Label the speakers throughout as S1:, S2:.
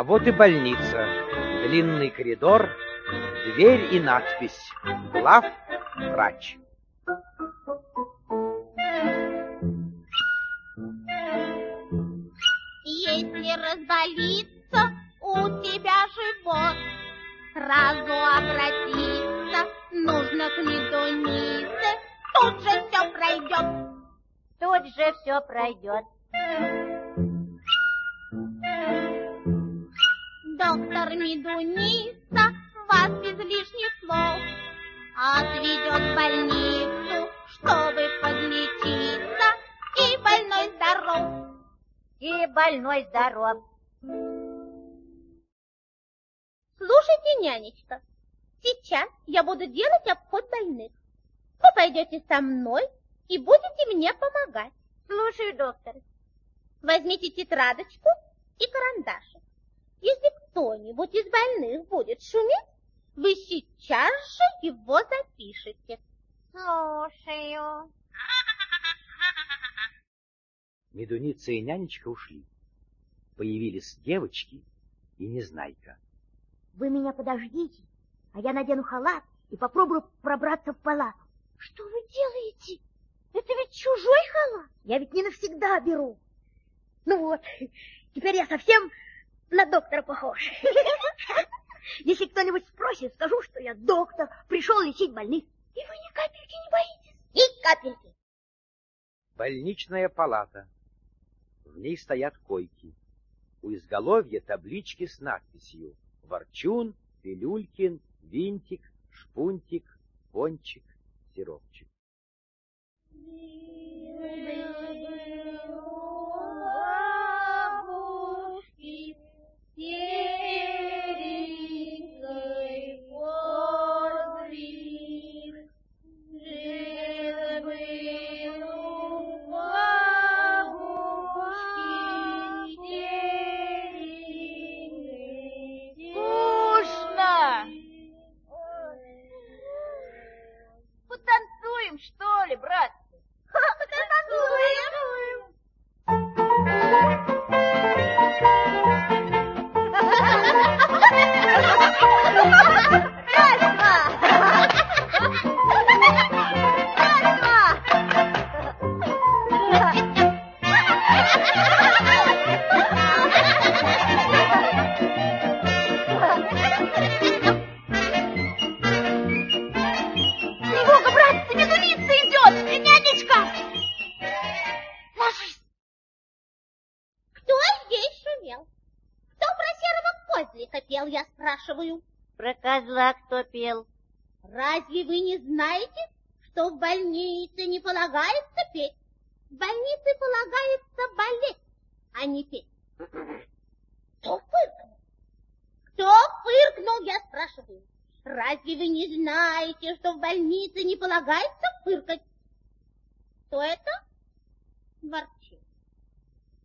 S1: А вот и больница. Длинный коридор, дверь и надпись «Глав врач».
S2: Если разболится у тебя живот, сразу обратиться нужно к медунице, тут же все пройдет.
S3: Тут же все пройдет.
S2: Доктор Медуница вас без лишних слов отведет в больницу, чтобы подлечиться, и больной здоров.
S3: И больной здоров.
S2: Слушайте, нянечка, сейчас я буду делать обход больных. Вы пойдете со мной и будете мне помогать.
S3: Слушаю, доктор.
S2: Возьмите тетрадочку и карандашик. Если кто-нибудь из больных будет шуметь, вы сейчас же его запишете.
S3: Слушаю.
S1: Медуница и нянечка ушли. Появились девочки и Незнайка.
S4: Вы меня подождите, а я надену халат и попробую пробраться в палату.
S2: Что вы делаете? Это ведь чужой халат.
S4: Я ведь не навсегда беру. Ну вот, теперь я совсем на доктора похож. Если кто-нибудь спросит, скажу, что я доктор, пришел лечить больных.
S2: И вы ни капельки не боитесь?
S4: Ни капельки.
S1: Больничная палата. В ней стоят койки. У изголовья таблички с надписью «Ворчун», «Пилюлькин», «Винтик», «Шпунтик», «Пончик», «Сиропчик».
S2: Yeah. Спрашиваю?
S3: Про козла кто пел?
S2: Разве вы не знаете, что в больнице не полагается петь? В больнице полагается болеть, а не петь. Кто фыркнул? Кто фыркнул, я спрашиваю? Разве вы не знаете, что в больнице не полагается фыркать? Кто это? Ворчит.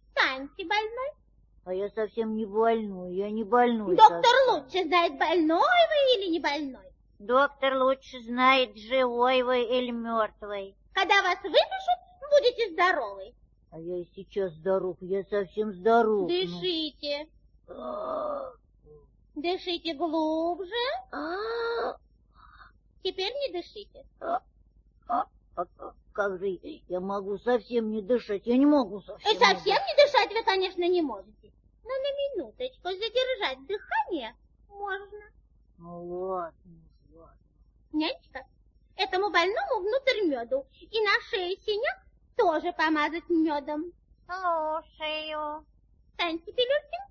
S2: Встаньте, больной.
S3: А я совсем не больной, я не больной.
S2: Доктор
S3: совсем.
S2: лучше знает, больной вы или не больной.
S3: Доктор лучше знает, живой вы или мертвый.
S2: Когда вас выпишут, будете здоровы.
S3: А я и сейчас здоров, я совсем здоров. ну.
S2: Дышите. Дышите глубже. Теперь не дышите.
S3: А, а как же я могу совсем не дышать? Я не могу совсем.
S2: И совсем не дышать вы, конечно, не можете. Но на минуточку задержать дыхание можно.
S3: Ну ладно, ладно.
S2: Нянечка, этому больному внутрь меду. И на шее синяк тоже помазать медом.
S3: Слушаю.
S2: Станьте, Пилюлькин,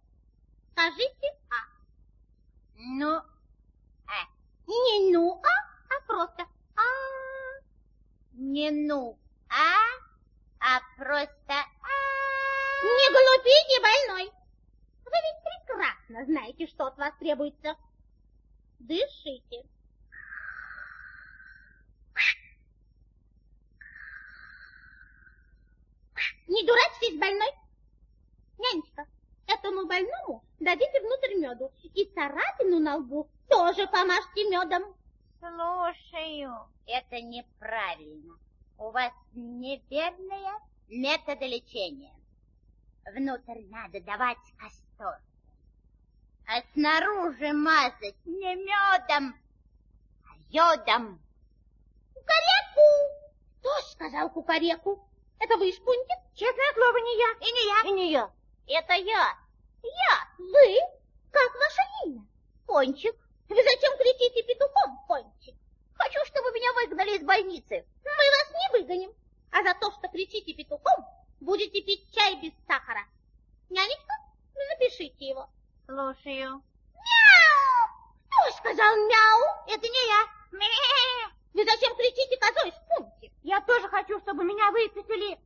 S2: скажите «а».
S3: Ну,
S2: Не «ну», а, а просто «а».
S3: Не ну, а, а просто а.
S2: Не глупите, больной. Вы ведь прекрасно знаете, что от вас требуется. Дышите. Не дурачьтесь, больной. Нянечка, этому больному дадите внутрь меду и царапину на лбу тоже помажьте медом.
S3: Слушаю.
S5: Это неправильно. У вас неверные методы лечения. Внутрь надо давать касторку.
S3: а снаружи мазать не медом, а йодом.
S2: Кукареку! Кто сказал кукареку? Это вы, Шпунтик?
S3: Честное слово, не я. И не я.
S6: И не я.
S3: Это я. Я.
S2: Вы? Как ваше имя?
S3: Пончик.
S2: Вы зачем кричите петухом, Пончик?
S3: Хочу, чтобы меня выгнали из больницы.
S2: Мы вас не выгоним. А за то, что кричите петухом, будете пить чай без сахара. Нянечка, запишите его.
S3: Слушаю.
S2: Мяу! Кто сказал мяу?
S3: Это не я. Мяу.
S2: Вы зачем кричите козой, Шпунтик?
S3: Я тоже хочу, чтобы меня выписали.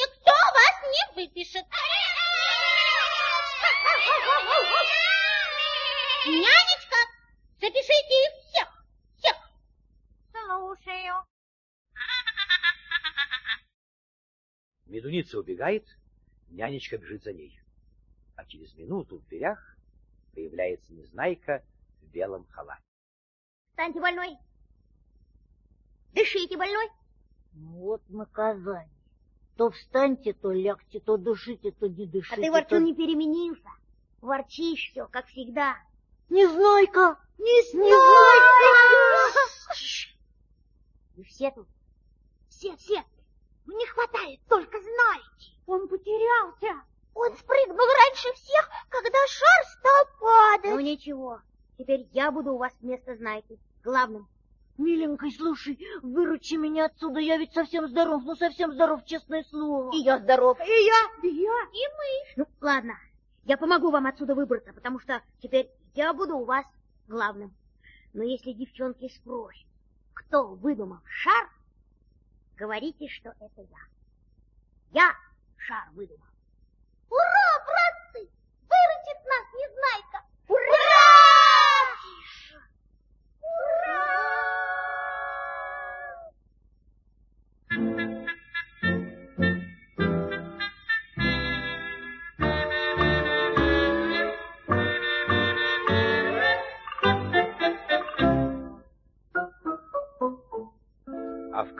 S2: Никто вас не выпишет. Нянечка,
S1: Медуница убегает, нянечка бежит за ней. А через минуту в дверях появляется Незнайка в белом халате.
S4: Встаньте, больной. Дышите, больной.
S6: Вот наказание. То встаньте, то лягте, то дышите, то не дышите.
S4: А ты, Ворчун,
S6: то...
S4: не переменился. Ворчишь все, как всегда.
S6: Незнайка!
S4: Незнайка! Вы все тут? Все, все. Не хватает только знаете.
S3: Он потерялся.
S2: Он спрыгнул раньше всех, когда шар стал падать.
S4: Ну ничего, теперь я буду у вас вместо знайки, главным.
S6: Миленький, слушай, выручи меня отсюда, я ведь совсем здоров, ну совсем здоров, честное слово.
S4: И я здоров.
S3: И я, и я.
S2: И мы.
S4: Ну, ладно, я помогу вам отсюда выбраться, потому что теперь я буду у вас главным. Но если девчонки спросят, кто выдумал шар, говорите, что это я. Я шар выдумал.
S2: Ура, братцы! Выручит нас Незнайка!
S4: Ура!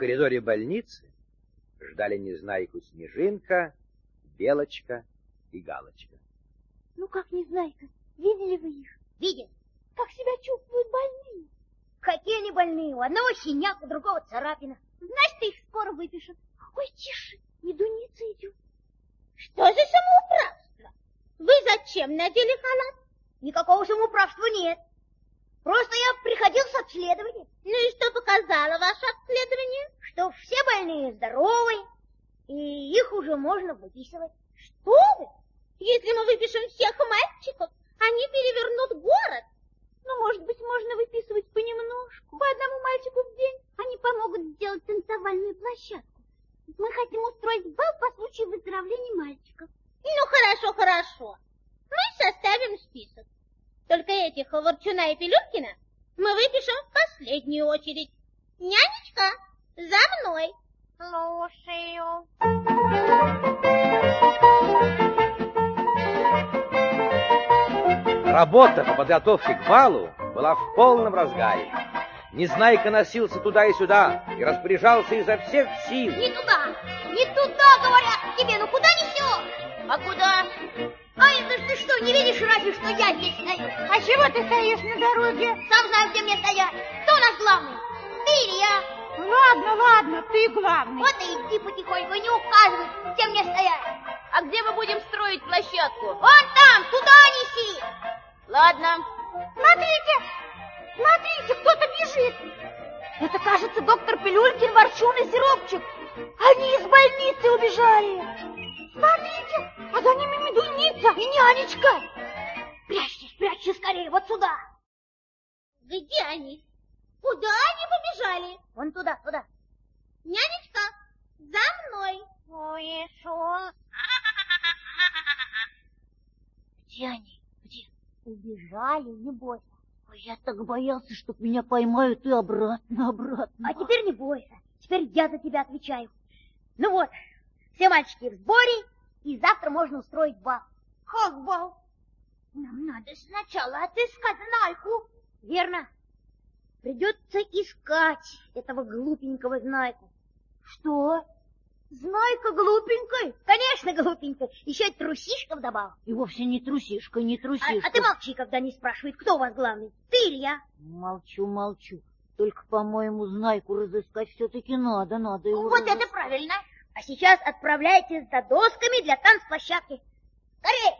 S1: Коридоре больницы ждали Незнайку Снежинка, Белочка и Галочка.
S4: Ну как Незнайка, видели вы их?
S2: Видел?
S4: Как себя чувствуют больные? Какие они больные? У одного синяк, у другого царапина.
S2: Значит, их скоро выпишут.
S4: Ой, тише, медуница идет.
S2: Что за самоуправство? Вы зачем надели халат?
S4: Никакого самоуправства нет. Просто я приходил с обследованием,
S2: Ну и что показало ваше обследование?
S4: что все больные здоровы, и их уже можно выписывать.
S2: Что вы? Если мы выпишем всех мальчиков, они перевернут город.
S3: Ну, может быть, можно выписывать понемножку. По одному мальчику в день. Они помогут сделать танцевальную площадку. Мы хотим устроить бал по случаю выздоровления мальчиков.
S2: Ну, хорошо, хорошо. Мы составим список. Только этих Ворчуна и Пилюткина
S1: Работа по подготовке к балу была в полном разгаре. Незнайка носился туда и сюда и распоряжался изо всех сил.
S2: Не туда, не туда, говорят тебе, ну куда несешь?
S3: А куда?
S4: А это ж ты что, не видишь разве, что я здесь стою?
S3: А чего ты стоишь на дороге?
S4: Сам знаю, где мне стоять. Кто у нас главный? Ты или я?
S3: Ладно, ладно, ты главный.
S4: Вот и иди потихоньку, не указывай, где мне стоять.
S3: А где мы будем строить площадку?
S4: Вон там, туда неси.
S3: Ладно.
S4: Смотрите, смотрите, кто-то бежит. Это, кажется, доктор Пилюлькин, Ворчун и Сиропчик. Они из больницы убежали. Смотрите, а за ними медуница и нянечка. Прячьтесь, прячьтесь скорее, вот сюда.
S2: Где они? Куда они побежали?
S4: Вон туда, туда.
S2: Нянечка, за мной.
S3: Ушел.
S6: Где они? Убежали, не бойся. Ой, я так боялся, чтоб меня поймают и обратно, обратно.
S4: А теперь не бойся. Теперь я за тебя отвечаю. Ну вот, все мальчики в сборе, и завтра можно устроить бал.
S2: Как бал?
S4: Нам надо сначала отыскать Знайку. Верно. Придется искать этого глупенького Знайку. Что? Знайка глупенькой? Конечно, Конечно, глупенько. Еще и трусишка вдобавок.
S7: И вовсе не трусишка, не трусишка.
S4: А, а ты молчи, когда не спрашивает, кто у вас главный, ты или я?
S7: Молчу, молчу. Только, по-моему, Знайку разыскать все-таки надо, надо его
S4: Вот
S7: разыскать.
S4: это правильно. А сейчас отправляйтесь за досками для танцплощадки. Скорей!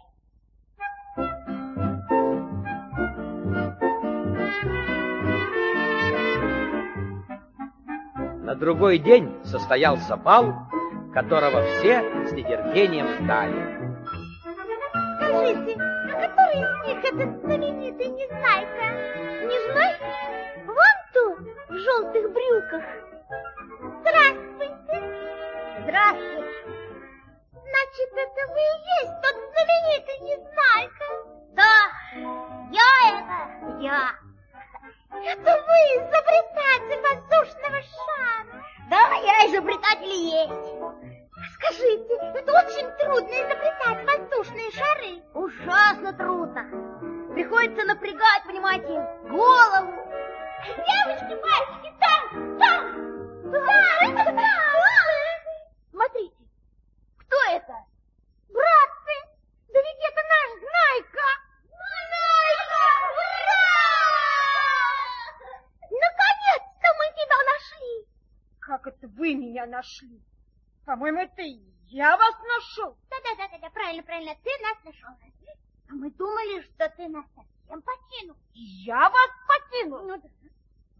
S1: На другой день состоялся бал, которого все с нетерпением ждали.
S3: Скажите, а который из них этот знаменитый Незнайка? Незнайка? Вон тот, в желтых брюках. Здравствуйте.
S4: Здравствуйте.
S3: Значит, это вы и есть тот знаменитый Незнайка?
S4: Да, я это, я.
S3: Это вы изобретатель воздушного шара.
S4: Да, я изобретатель и есть.
S3: Скажите, это очень трудно изобретать воздушные шары.
S4: Ужасно трудно. Приходится напрягать, понимаете, голову.
S3: Девочки, мальчики, там, там! Да, там!
S4: Смотрите, кто это?
S3: Братцы, да ведь это наш Знайка! Знайка! Ура! Наконец-то мы тебя нашли!
S7: Как это вы меня нашли? По-моему, это я вас нашел.
S3: Да-да-да, правильно, правильно, ты нас нашел. А мы думали, что ты нас совсем покинул.
S7: Я вас покинул.
S3: Ну да.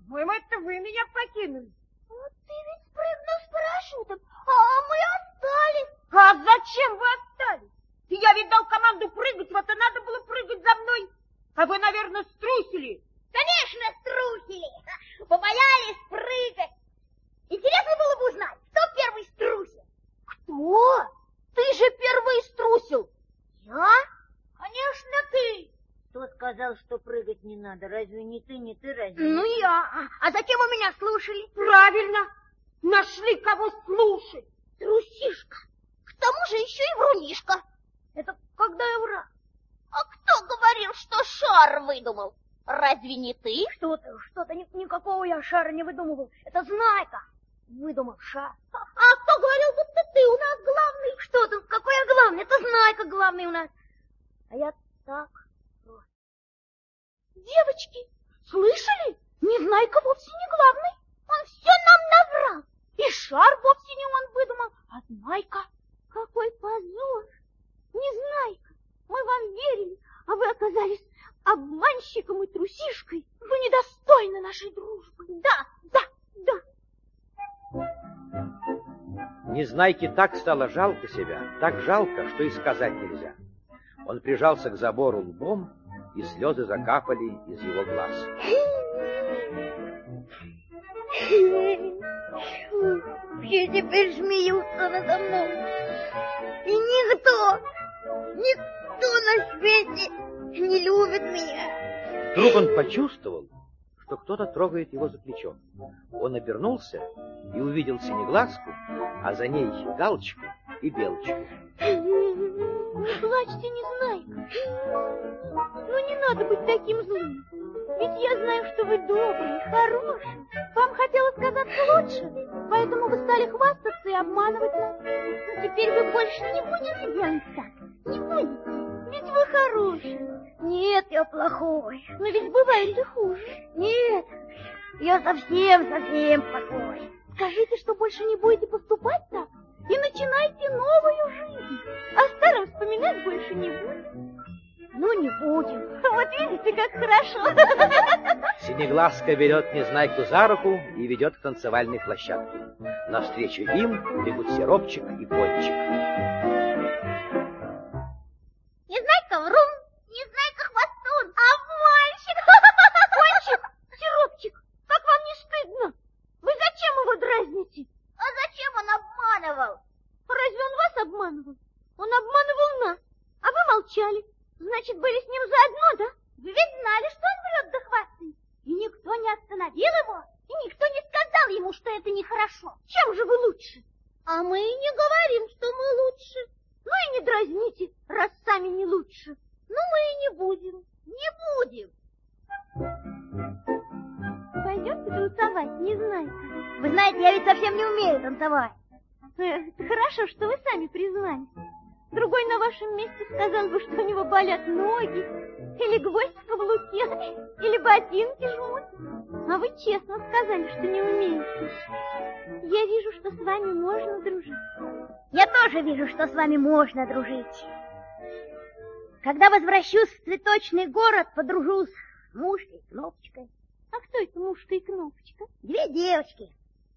S7: По-моему, это вы меня покинули.
S3: Вот ты ведь спрыгнул с парашютом, а мы остались.
S7: А зачем вы остались? Я ведь дал команду прыгать, вот и надо было прыгать за мной. А вы, наверное, струсили.
S4: Конечно, струсили. Побоялись прыгать. Интересно было бы узнать, кто первый струсил.
S7: Кто? Ты же первый струсил.
S4: Я? Конечно, ты.
S7: Кто сказал, что прыгать не надо? Разве не ты, не ты, разве?
S4: Ну, я. А, зачем вы меня слушали?
S7: правильно. Нашли кого слушать.
S4: Трусишка. К тому же еще и врунишка. Это когда я враг?
S3: А кто говорил, что шар выдумал? Разве не ты?
S4: Что-то, что-то, ни- никакого я шара не выдумывал. Это Знайка выдумал шар.
S3: А кто говорил, будто ты у нас главный?
S4: Что тут, какой я главный? Это Знайка главный у нас. А я так просто.
S3: Девочки,
S4: Слышали? Незнайка вовсе не главный.
S3: он все нам наврал.
S4: И шар вовсе не он выдумал, а Знайка. Какой позор! Незнайка, мы вам верили, а вы оказались обманщиком и трусишкой. Вы недостойны нашей дружбы. Да, да, да.
S1: Незнайке так стало жалко себя, так жалко, что и сказать нельзя. Он прижался к забору лбом, и слезы закапали из его глаз.
S4: Все теперь смеются надо мной. И никто, никто на свете не любит меня.
S1: Вдруг он почувствовал, что кто-то трогает его за плечо. Он обернулся и увидел синеглазку, а за ней галочку и белочку.
S4: Не плачьте, Незнайка. Ну, не надо быть таким злым. Ведь я знаю, что вы добрый, хороший. Вам хотелось казаться лучше, поэтому вы стали хвастаться и обманывать нас. Но теперь вы больше не будете делать так. Не будете. Ведь вы хороший. Нет, я плохой. Но ведь бывает и хуже. Нет, я совсем-совсем плохой. Скажите, что больше не будете поступать так и начинайте новую жизнь. О старом вспоминать больше не будем. Ну, не будем. Вот видите, как хорошо.
S1: Синеглазка берет Незнайку за руку и ведет к танцевальной площадке. Навстречу им бегут Сиропчик и Пончик.
S4: Молчали. Значит, были с ним заодно, да?
S3: Вы ведь знали, что он врет да хвастает. И никто не остановил его, и никто не сказал ему, что это нехорошо.
S4: Чем же вы лучше?
S3: А мы и не говорим, что мы лучше.
S4: Ну и не дразните, раз сами не лучше.
S3: Ну, мы и не будем. Не будем.
S4: Пойдемте танцевать, не знаю.
S3: Вы знаете, я ведь совсем не умею танцевать. Это хорошо, что вы сами признались. Другой на вашем месте сказал бы, что у него болят ноги, или гвоздь в каблуке, или ботинки жмут. А вы честно сказали, что не умеете. Я вижу, что с вами можно дружить.
S4: Я тоже вижу, что с вами можно дружить. Когда возвращусь в цветочный город, подружусь с мушкой и кнопочкой.
S3: А кто это мушка и кнопочка?
S4: Две девочки,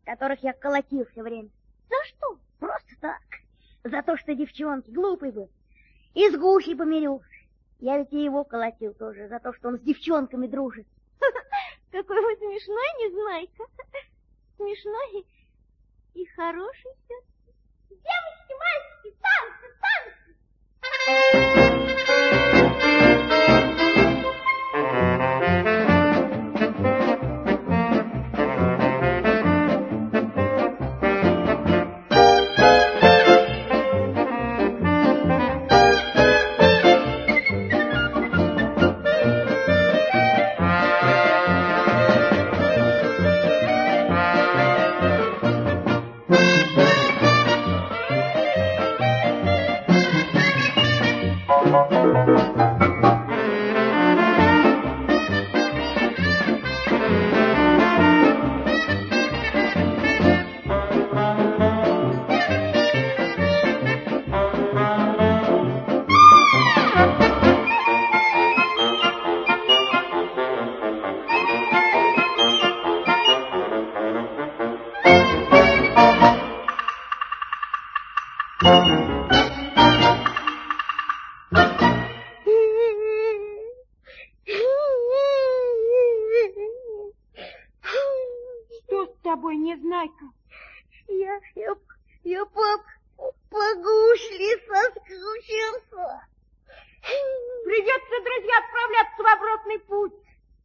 S4: которых я колотил все время.
S3: За что?
S4: Просто так. За то, что девчонки глупый был. И с гусей помирил. Я ведь и его колотил тоже, за то, что он с девчонками дружит.
S3: Какой вы смешной, Незнайка. Смешной и хороший все.
S2: Девочки, мальчики, танцы, танцы!
S3: Незнайка?
S4: Я, я, я по, по гусли соскучился.
S3: Придется, друзья, отправляться в обратный путь.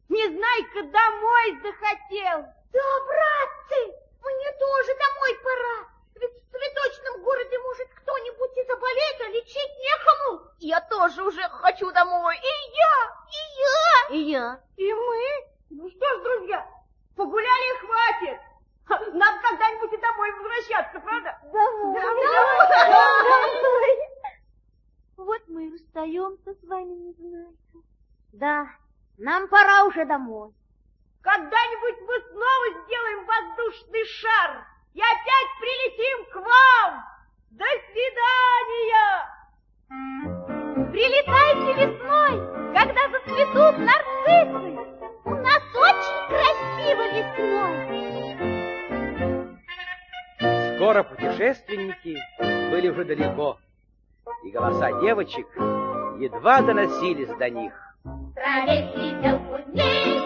S3: Незнайка домой захотел.
S2: Да, братцы, мне тоже домой пора. Ведь в цветочном городе может кто-нибудь и заболеть, а лечить некому.
S7: Я тоже уже хочу домой.
S2: И я, и я.
S4: И я.
S3: И мы? Ну что ж, друзья, погуляли и хватит. Ха, Надо когда-нибудь и домой возвращаться, правда? Вот мы и расстаемся с вами, Незнайка.
S4: Да, нам пора уже домой.
S3: Когда-нибудь мы снова сделаем воздушный шар и опять прилетим к вам. До свидания! Прилетайте весной, когда зацветут нарциссы.
S2: У нас очень красиво весной.
S1: Скоро путешественники были уже далеко, и голоса девочек едва доносились до них.
S2: Radeți-i de un